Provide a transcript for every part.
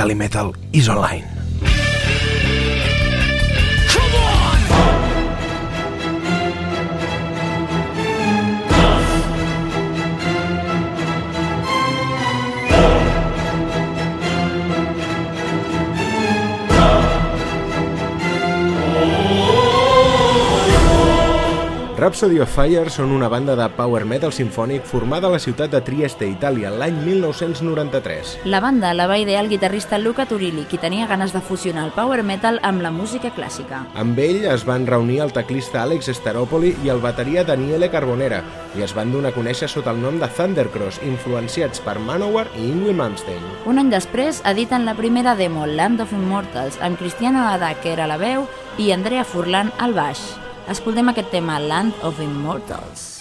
Calimetal is online. Rhapsody of Fire són una banda de power metal sinfònic formada a la ciutat de Trieste, Itàlia, l'any 1993. La banda la va idear el guitarrista Luca Turilli, qui tenia ganes de fusionar el power metal amb la música clàssica. Amb ell es van reunir el teclista Alex Staropoli i el bateria Daniele Carbonera i es van donar a conèixer sota el nom de Thundercross, influenciats per Manowar i Ingrid Malmsteen. Un any després editen la primera demo, Land of Immortals, amb Cristiano Ada, que era la veu, i Andrea Furlan al baix. Escoltem aquest tema, Land of Immortals.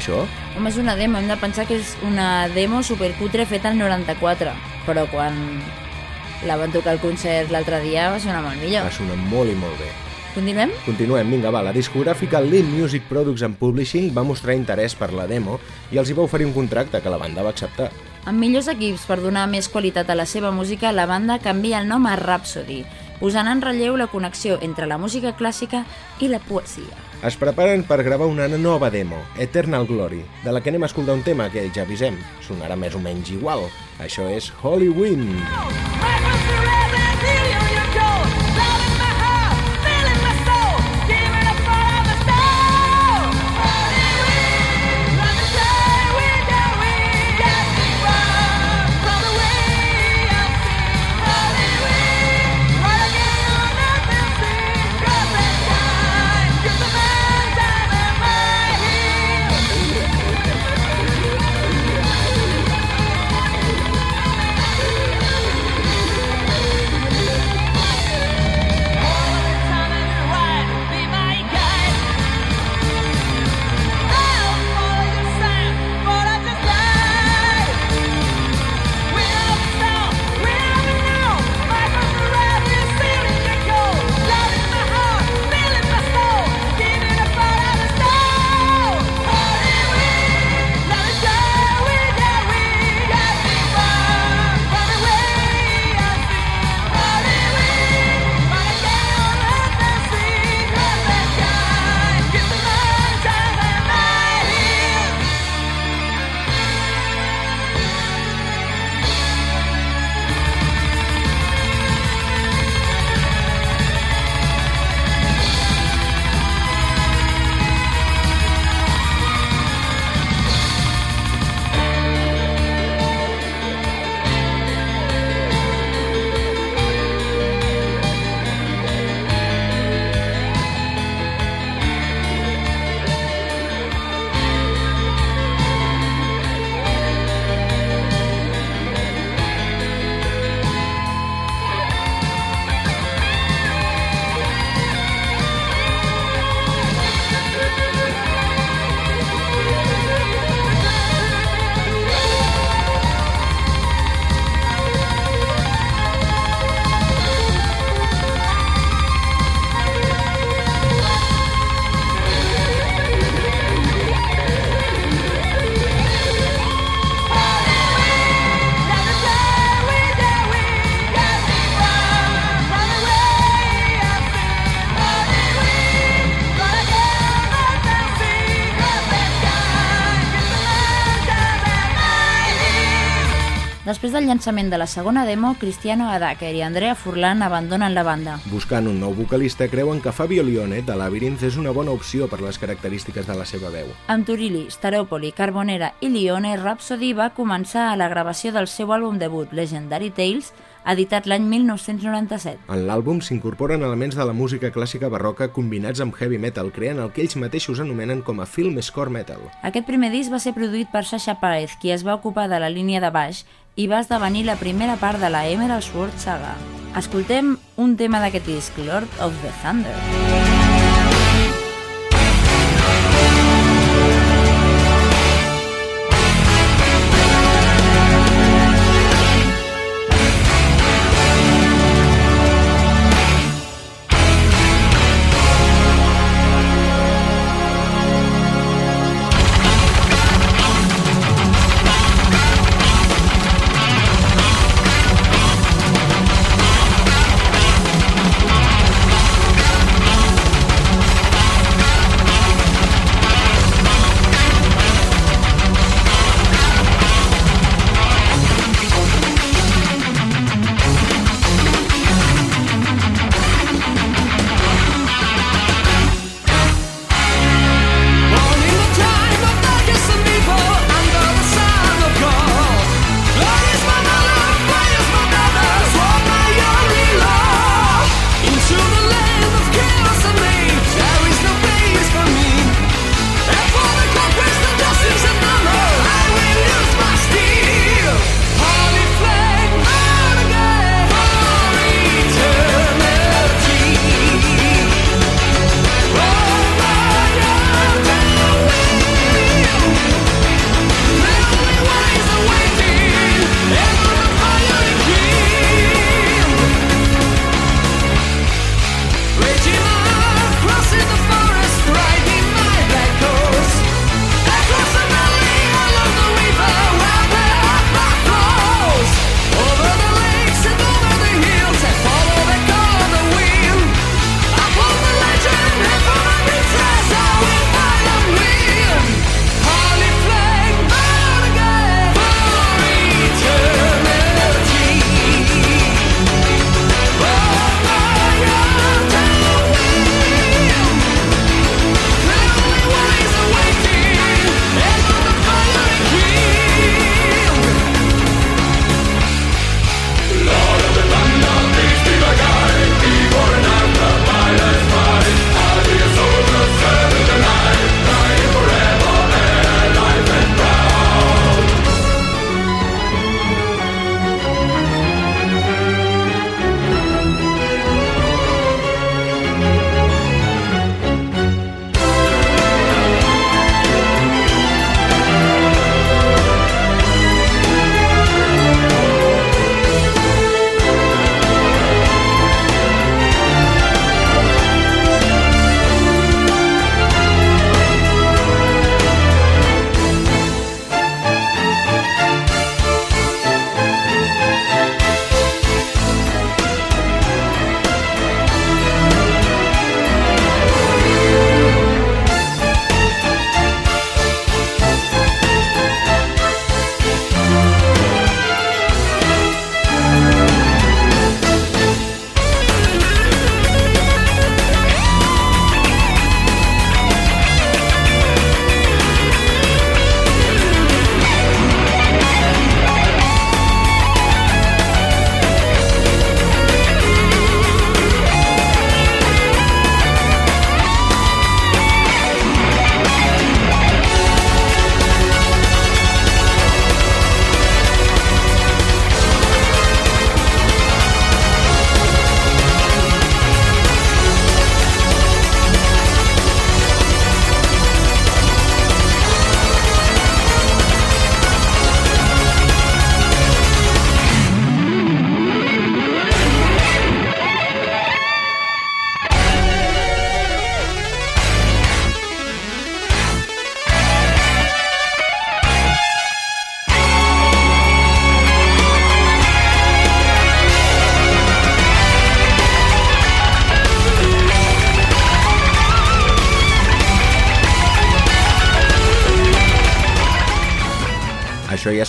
Això? Home, és una demo, hem de pensar que és una demo supercutre feta al 94, però quan la van tocar al concert l'altre dia va sonar molt millor. Va sonar molt i molt bé. Continuem? Continuem, vinga, va. La discogràfica Lean Music Products and Publishing va mostrar interès per la demo i els hi va oferir un contracte que la banda va acceptar. Amb millors equips per donar més qualitat a la seva música, la banda canvia el nom a Rhapsody, posant en relleu la connexió entre la música clàssica i la poesia. Es preparen per gravar una nova demo, Eternal Glory, de la que anem a escoltar un tema que ja avisem, sonarà més o menys igual. Això és Holy Wind. Després del llançament de la segona demo, Cristiano Adaker i Andrea Furlan abandonen la banda. Buscant un nou vocalista, creuen que Fabio Lione, de Labyrinth, és una bona opció per les característiques de la seva veu. Amb Turilli, Staropoli, Carbonera i Lione, Rhapsody va començar a la gravació del seu àlbum debut, Legendary Tales, editat l'any 1997. En l'àlbum s'incorporen elements de la música clàssica barroca combinats amb heavy metal, creant el que ells mateixos anomenen com a film score metal. Aquest primer disc va ser produït per Sasha Paez, qui es va ocupar de la línia de baix i va esdevenir la primera part de la Emerald Sword Saga. Escoltem un tema d'aquest disc, Lord of the Thunder. això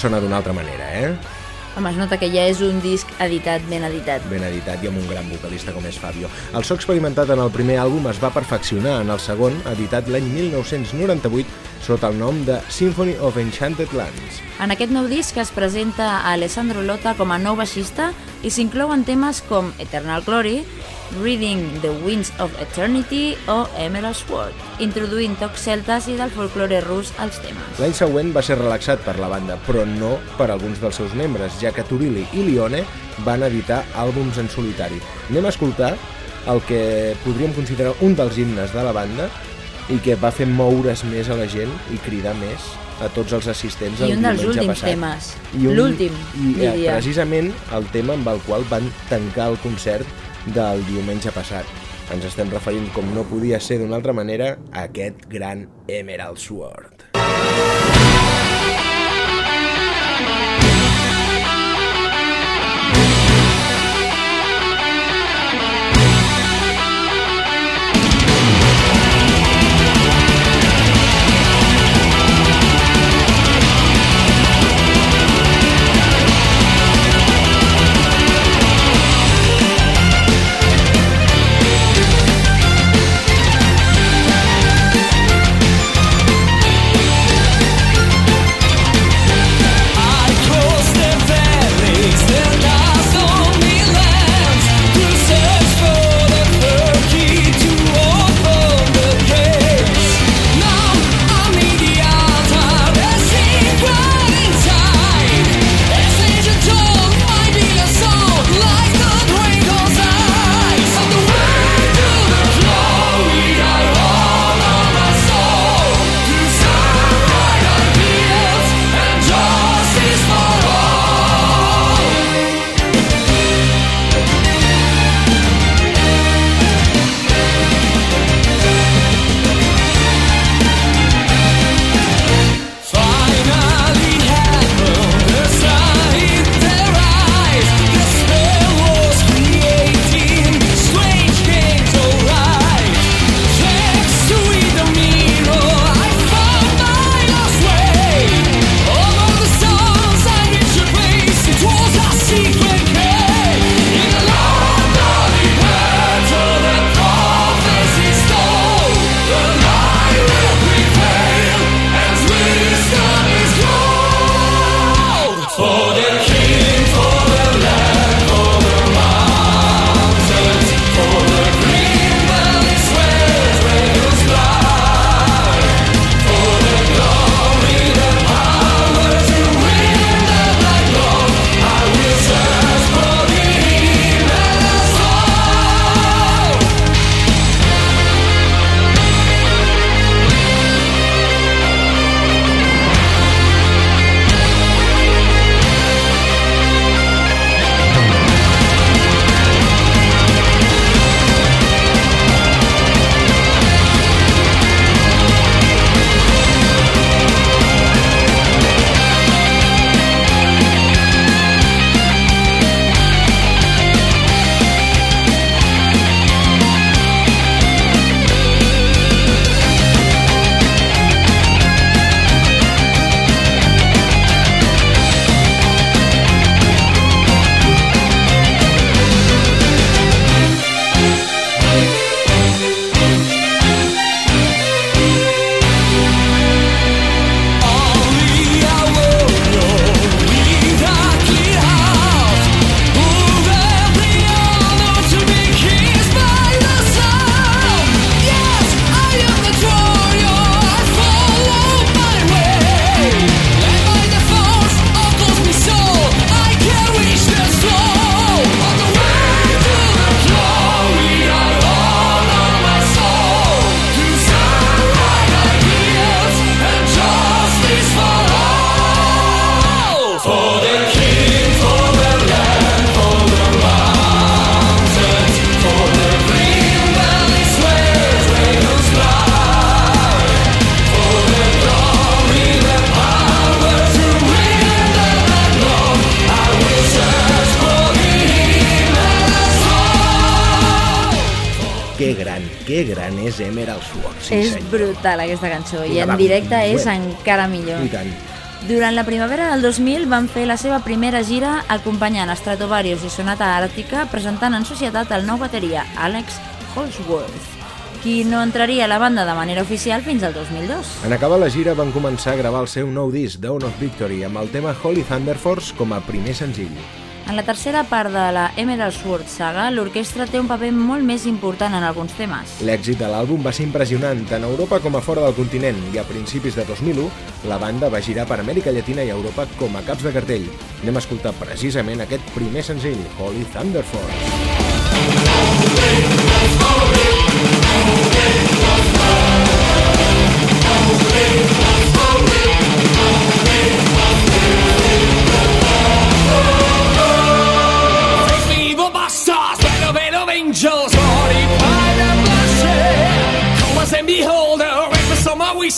sona d'una altra manera, eh? Home, es nota que ja és un disc editat, ben editat. Ben editat i amb un gran vocalista com és Fabio. El so experimentat en el primer àlbum es va perfeccionar en el segon, editat l'any 1998, sota el nom de Symphony of Enchanted Lands. En aquest nou disc es presenta a Alessandro Lota com a nou baixista i s'inclouen temes com Eternal Glory, Reading the Winds of Eternity o Emerald Sword, introduint tocs celtes i del folklore rus als temes. L'any següent va ser relaxat per la banda, però no per alguns dels seus membres, ja que Turilli i Lione van editar àlbums en solitari. Anem a escoltar el que podríem considerar un dels himnes de la banda i que va fer moure's més a la gent i cridar més a tots els assistents I un dels últims passat. temes. L'últim, I eh, diria. precisament el tema amb el qual van tancar el concert del diumenge passat. Ens estem referint, com no podia ser d'una altra manera, a aquest gran Emerald Sword. Que que gran és Emerald Sword. Sí, és senyor. brutal aquesta cançó i Una en directe banda. és encara millor. I tant. Durant la primavera del 2000 van fer la seva primera gira acompanyant Stratovarius i Sonata Àrtica presentant en societat el nou bateria, Alex Holsworth qui no entraria a la banda de manera oficial fins al 2002. En acabar la gira van començar a gravar el seu nou disc, Dawn of Victory, amb el tema Holy Thunder Force com a primer senzill. En la tercera part de la Emerald Sword saga, l'orquestra té un paper molt més important en alguns temes. L'èxit de l'àlbum va ser impressionant, tant a Europa com a fora del continent, i a principis de 2001 la banda va girar per Amèrica Llatina i Europa com a caps de cartell. Anem a escoltar precisament aquest primer senzill, Holy Thunder Force. behold, a wait for summer we.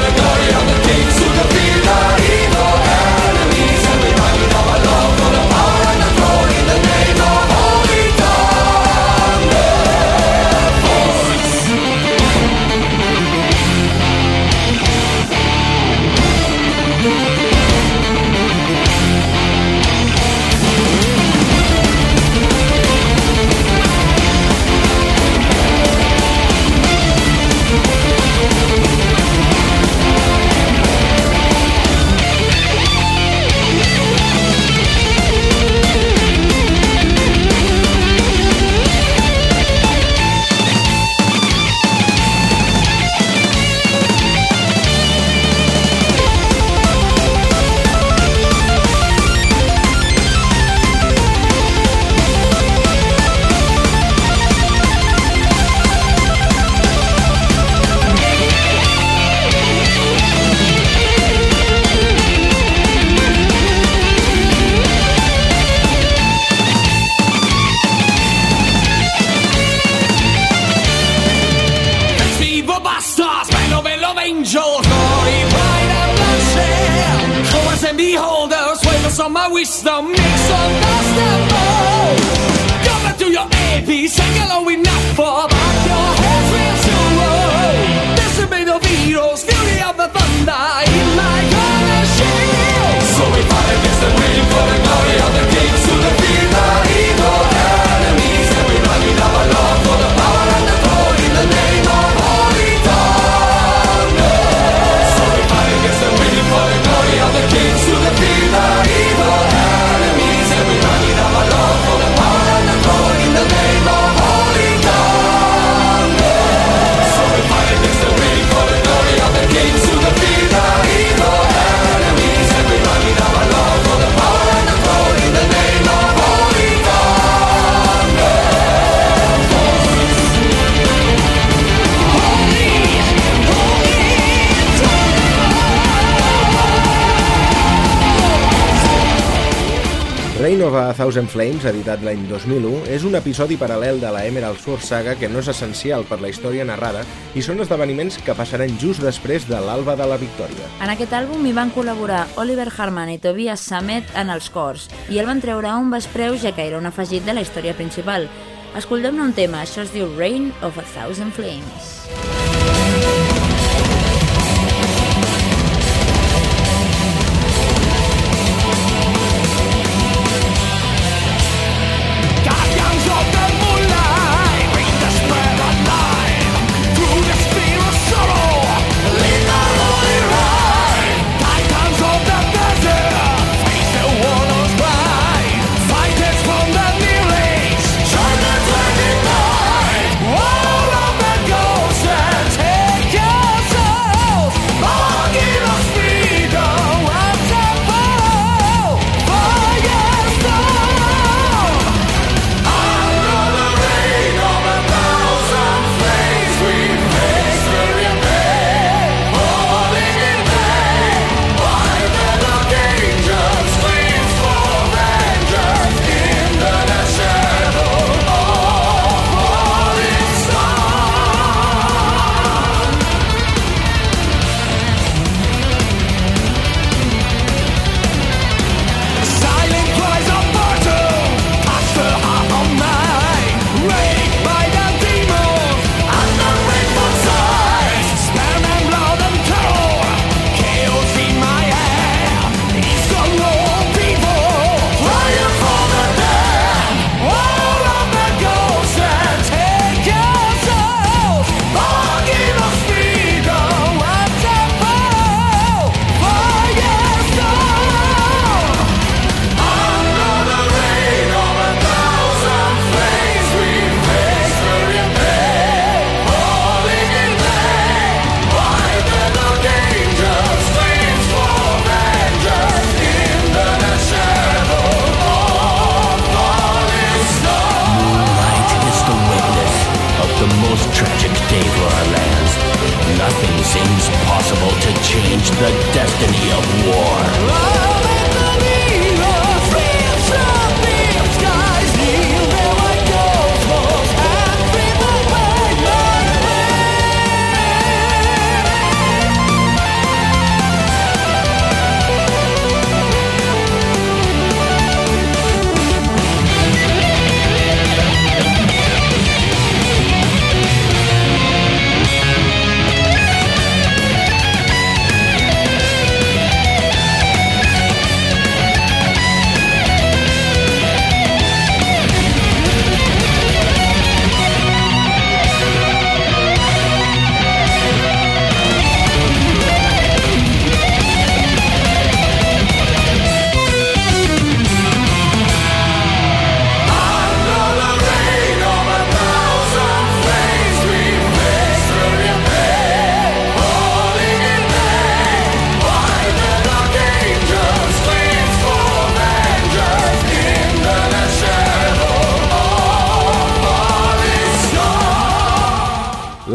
The wind angels, glory, pride and bloodshed. Cowards and beholders, wavers on my wisdom, mix of dust and bones. Come back to your AP, sing along with not of a Thousand Flames, editat l'any 2001, és un episodi paral·lel de la Emerald Sword Saga que no és essencial per la història narrada i són esdeveniments que passaran just després de l'alba de la victòria. En aquest àlbum hi van col·laborar Oliver Harman i Tobias Sammet en els cors i el van treure un vespreu ja que era un afegit de la història principal. Escoltem un tema, això es diu Reign of a Thousand Flames. tragic day for our lands. Nothing seems possible to change the destiny of war.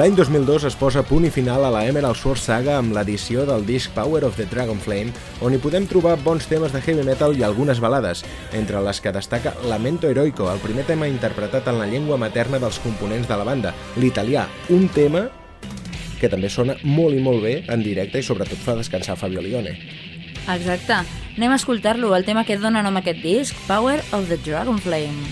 L'any 2002 es posa punt i final a la Emerald Sword Saga amb l'edició del disc Power of the Dragon Flame, on hi podem trobar bons temes de heavy metal i algunes balades, entre les que destaca Lamento Heroico, el primer tema interpretat en la llengua materna dels components de la banda, l'italià, un tema que també sona molt i molt bé en directe i sobretot fa descansar Fabio Lione. Exacte. Anem a escoltar-lo, el tema que dona nom a aquest disc, Power of the Dragon Flame.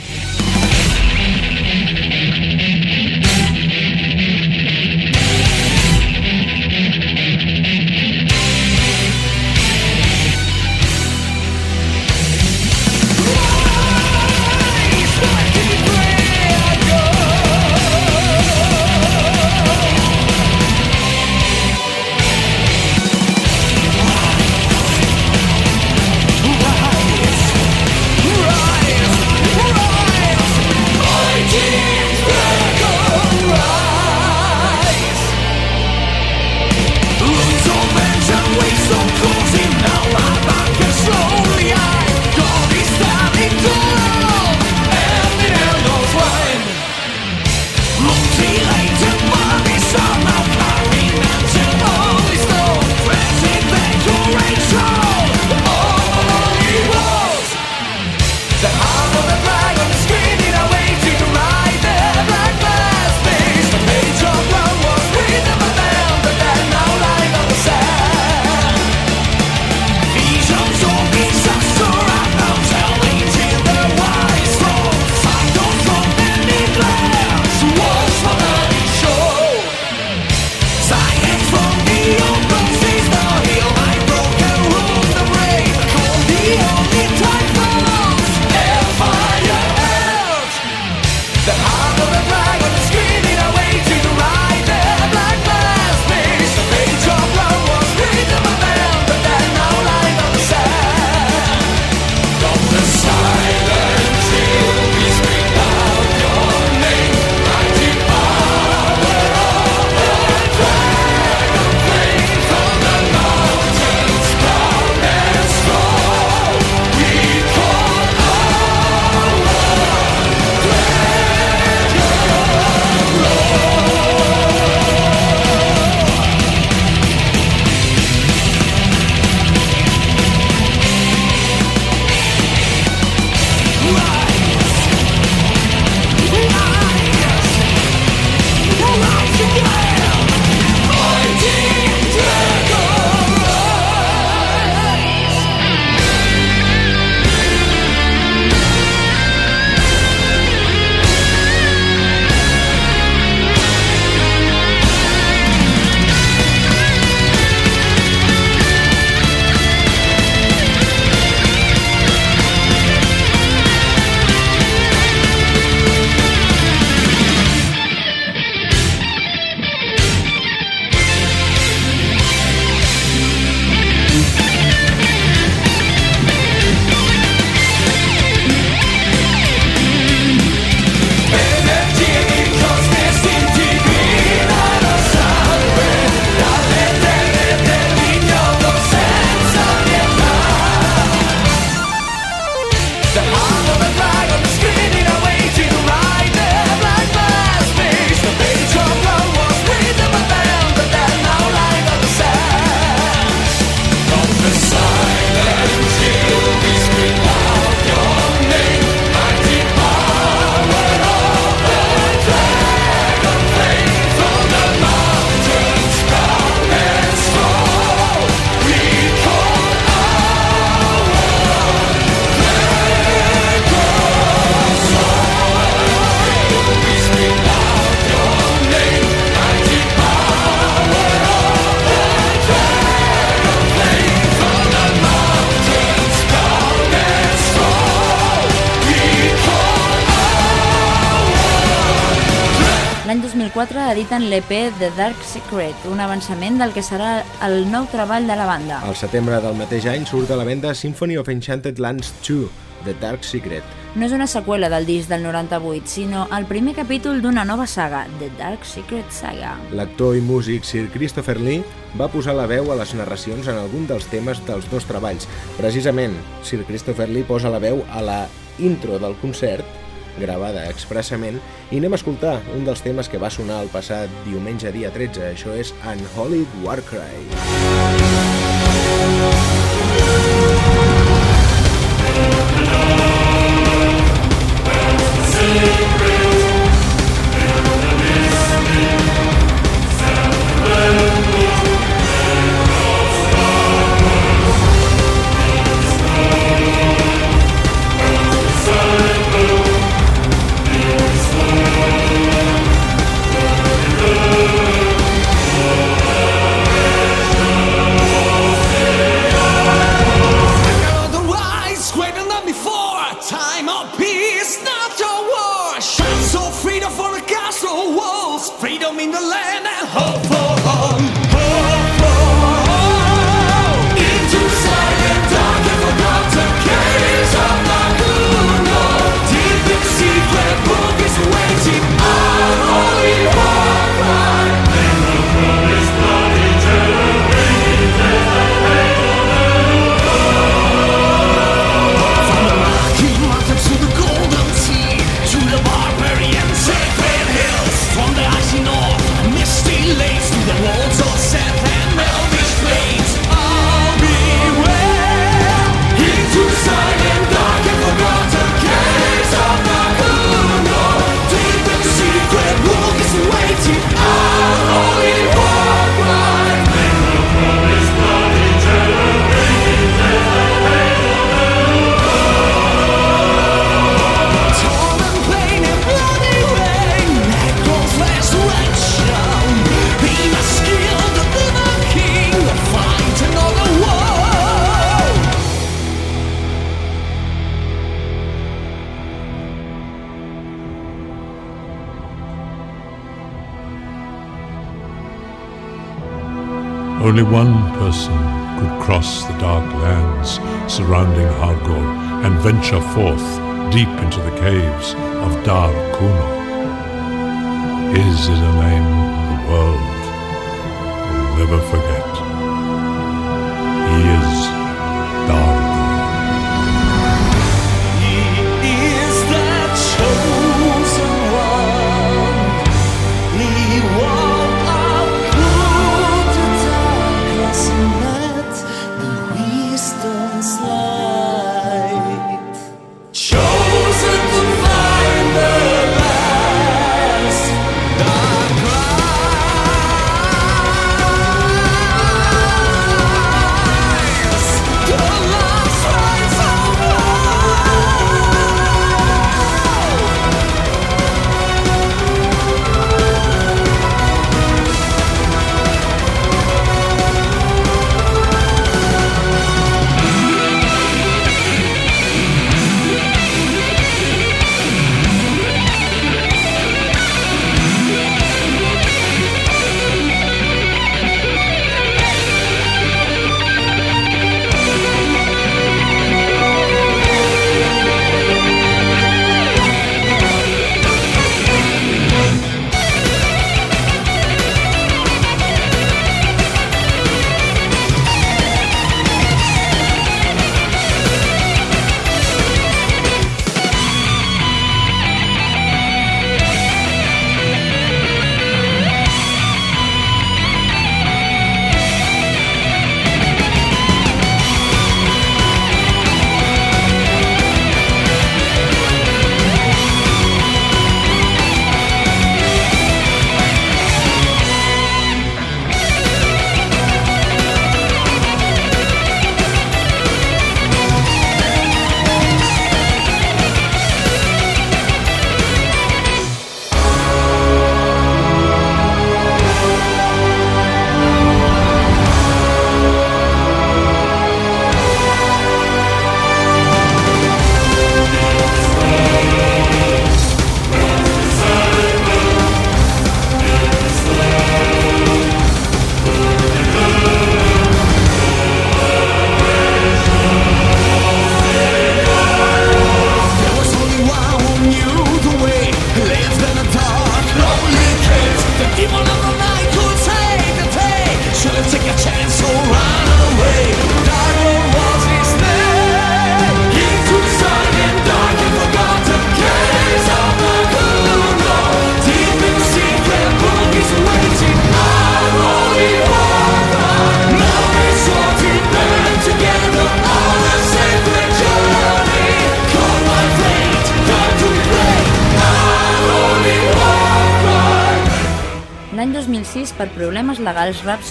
Editen l'EP The Dark Secret, un avançament del que serà el nou treball de la banda. Al setembre del mateix any surt a la venda Symphony of Enchanted Lands 2, The Dark Secret. No és una seqüela del disc del 98, sinó el primer capítol d'una nova saga, The Dark Secret Saga. L'actor i músic Sir Christopher Lee va posar la veu a les narracions en algun dels temes dels dos treballs. Precisament, Sir Christopher Lee posa la veu a la intro del concert, gravada expressament, i anem a escoltar un dels temes que va sonar el passat diumenge dia 13. Això és Unholy Warcry. The Freedom in the land and hope for Only one person could cross the dark lands surrounding Hargol and venture forth deep into the caves of Dar Kuno. His is a name the world will never forget.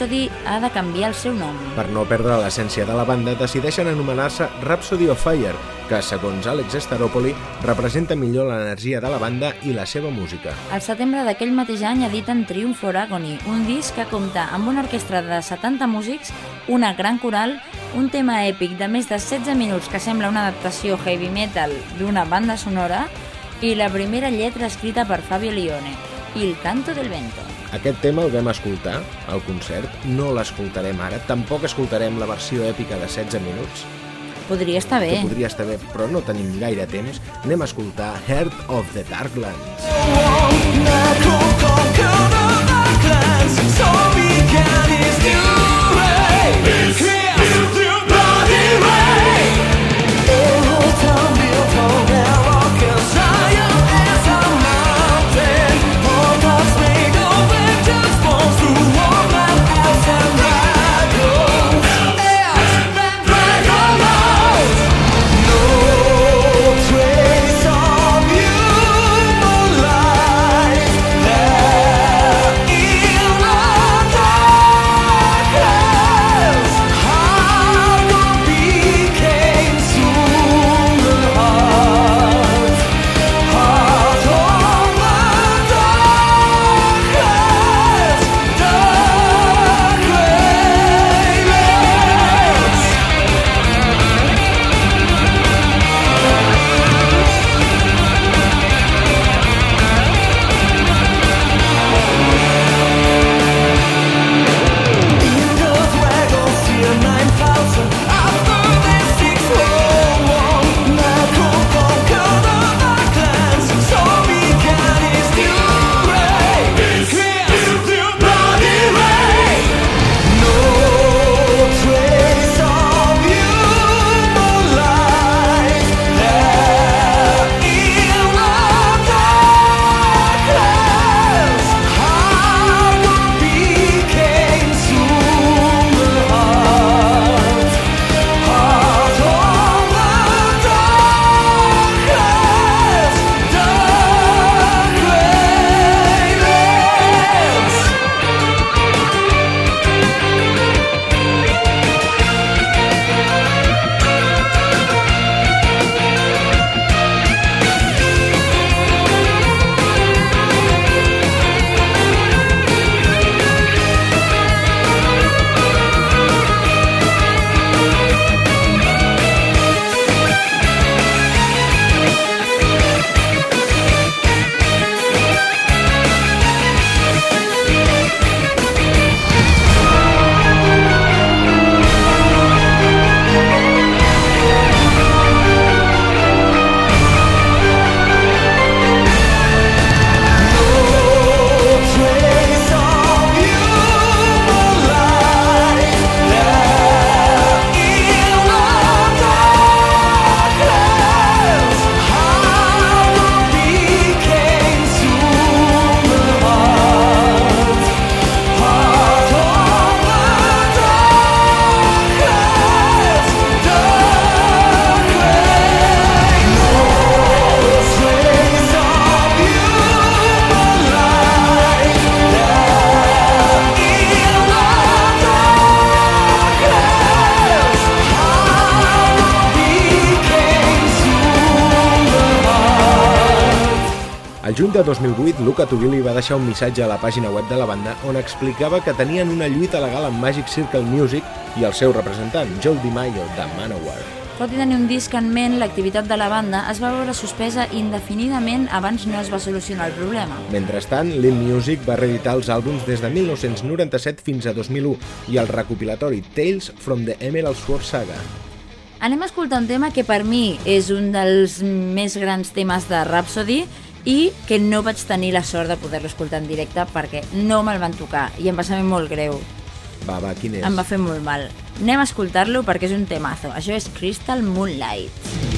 Rhapsody ha de canviar el seu nom. Per no perdre l'essència de la banda, decideixen anomenar-se Rhapsody of Fire, que, segons Alex Staropoli, representa millor l'energia de la banda i la seva música. Al setembre d'aquell mateix any editen Triumph for Agony, un disc que compta amb una orquestra de 70 músics, una gran coral, un tema èpic de més de 16 minuts que sembla una adaptació heavy metal d'una banda sonora i la primera lletra escrita per Fabio Lione, Il canto del vento. Aquest tema el vam escoltar al concert, no l'escoltarem ara, tampoc escoltarem la versió èpica de 16 minuts, Podria estar bé. que podria estar bé, però no tenim gaire temps. Anem a escoltar Heart of the Darklands. Trace de 2008, Luca Turilli va deixar un missatge a la pàgina web de la banda on explicava que tenien una lluita legal amb Magic Circle Music i el seu representant, Joe DiMaio, de Manowar. Tot i tenir un disc en ment, l'activitat de la banda es va veure suspesa indefinidament abans no es va solucionar el problema. Mentrestant, Lin Music va reeditar els àlbums des de 1997 fins a 2001 i el recopilatori Tales from the Emerald Sword Saga. Anem a escoltar un tema que per mi és un dels més grans temes de Rhapsody i que no vaig tenir la sort de poder-lo escoltar en directe perquè no me'l van tocar i em va saber molt greu. Va, va, quin és? Em va fer molt mal. Anem a escoltar-lo perquè és un temazo. Això és Crystal Moonlight. Crystal Moonlight.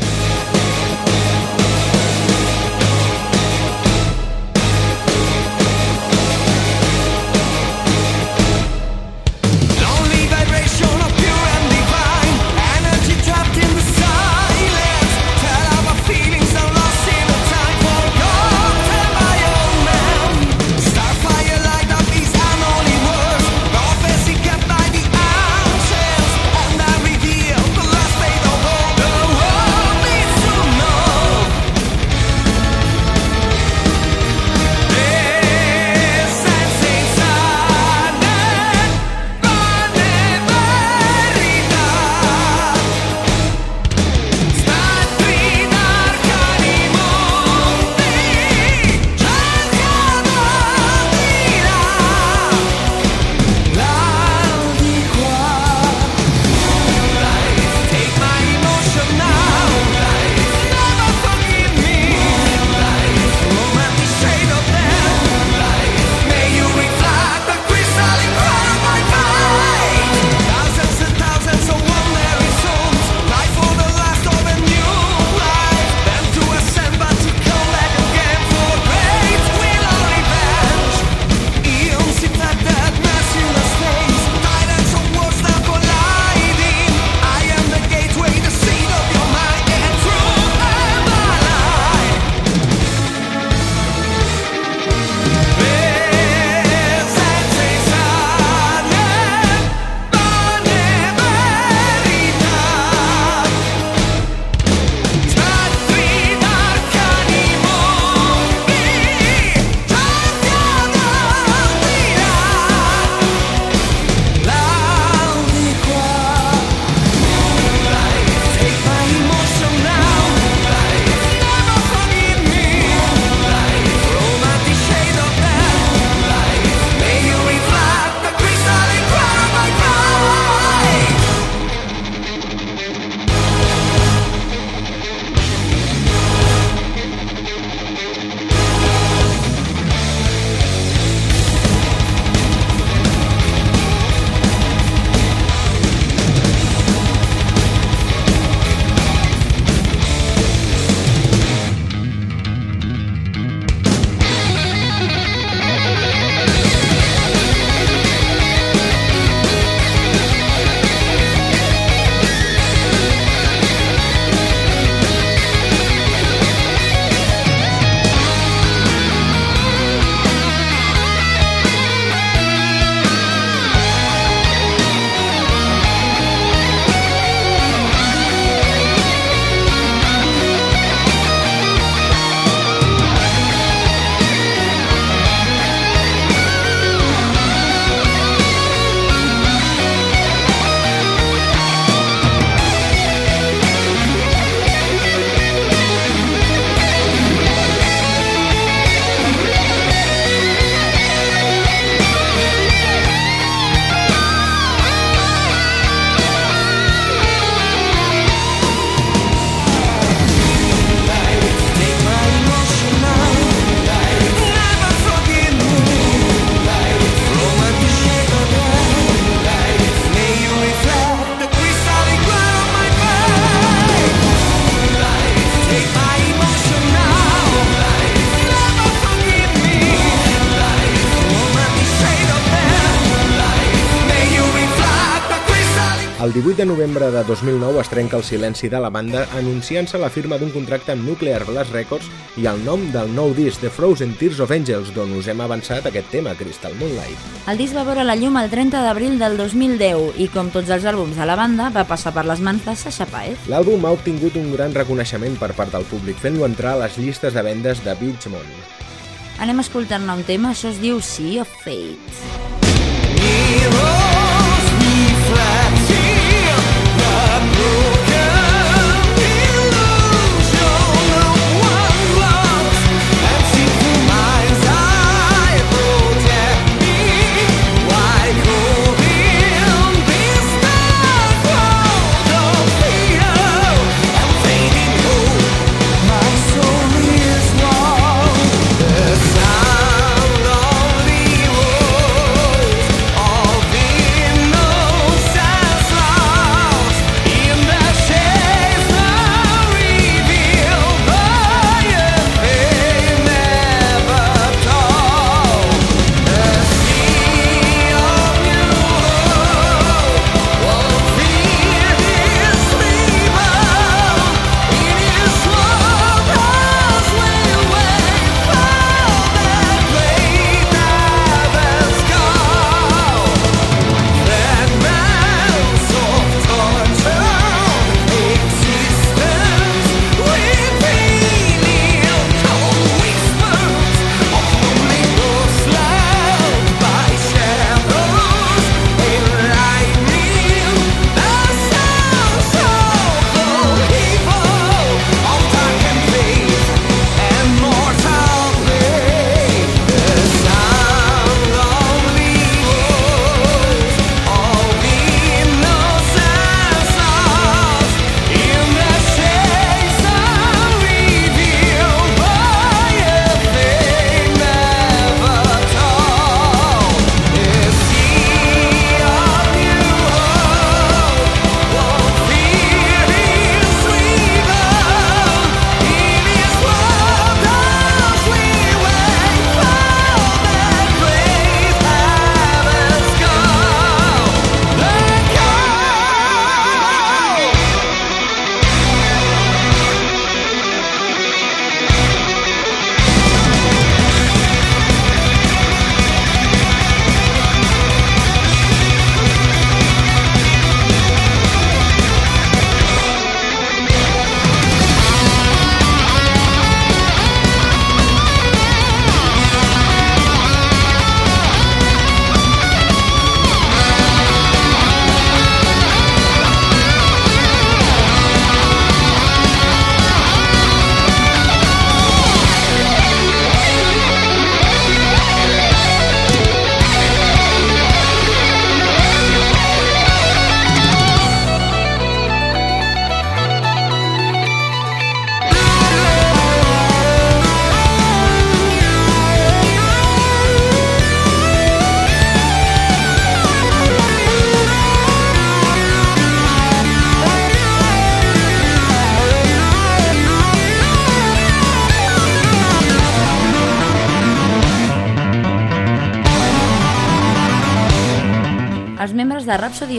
18 de novembre de 2009 es trenca el silenci de la banda anunciant-se la firma d'un contracte amb Nuclear Blast Records i el nom del nou disc The Frozen Tears of Angels, d'on us hem avançat aquest tema, Crystal Moonlight. El disc va veure la llum el 30 d'abril del 2010 i, com tots els àlbums de la banda, va passar per les mans de Sasha Paez. L'àlbum ha obtingut un gran reconeixement per part del públic, fent-lo entrar a les llistes de vendes de Beachmont. Anem escoltant-ne un tema, això es diu Sea of Fate. Heroes, we fly.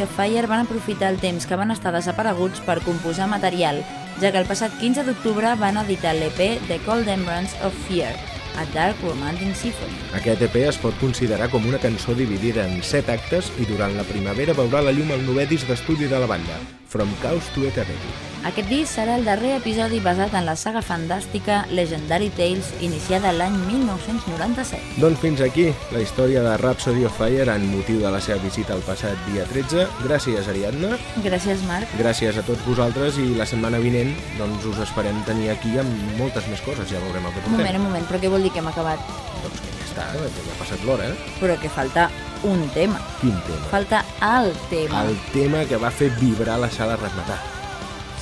Fire van aprofitar el temps que van estar desapareguts per composar material, ja que el passat 15 d'octubre van editar l'EP The Cold Embrace of Fear, a Dark Romantic Symphony. Aquest EP es pot considerar com una cançó dividida en set actes i durant la primavera veurà la llum el novè disc d'estudi de la banda, From Chaos to Eternity. Aquest disc serà el darrer episodi basat en la saga fantàstica Legendary Tales, iniciada l'any 1997. Doncs fins aquí la història de Rhapsody of Fire en motiu de la seva visita el passat dia 13. Gràcies, Ariadna. Gràcies, Marc. Gràcies a tots vosaltres i la setmana vinent doncs, us esperem tenir aquí amb moltes més coses. Ja veurem el que Un portem. moment, un moment, però què vol dir que hem acabat? Doncs que ja està, ja ha passat l'hora. Eh? Però que falta un tema. Quin tema? Falta el tema. El tema que va fer vibrar la sala Ratmatà.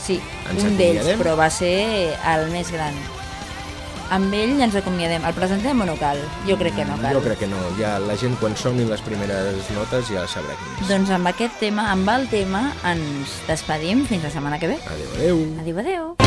Sí, Ens un d'ells, però va ser el més gran. Amb ell ens acomiadem. El presentem o no cal? Jo crec que no cal. Jo crec que no. Ja la gent quan sonin les primeres notes ja sabrà quin és. Doncs amb aquest tema, amb el tema, ens despedim fins la setmana que ve. Adéu, adéu. Adéu, adéu.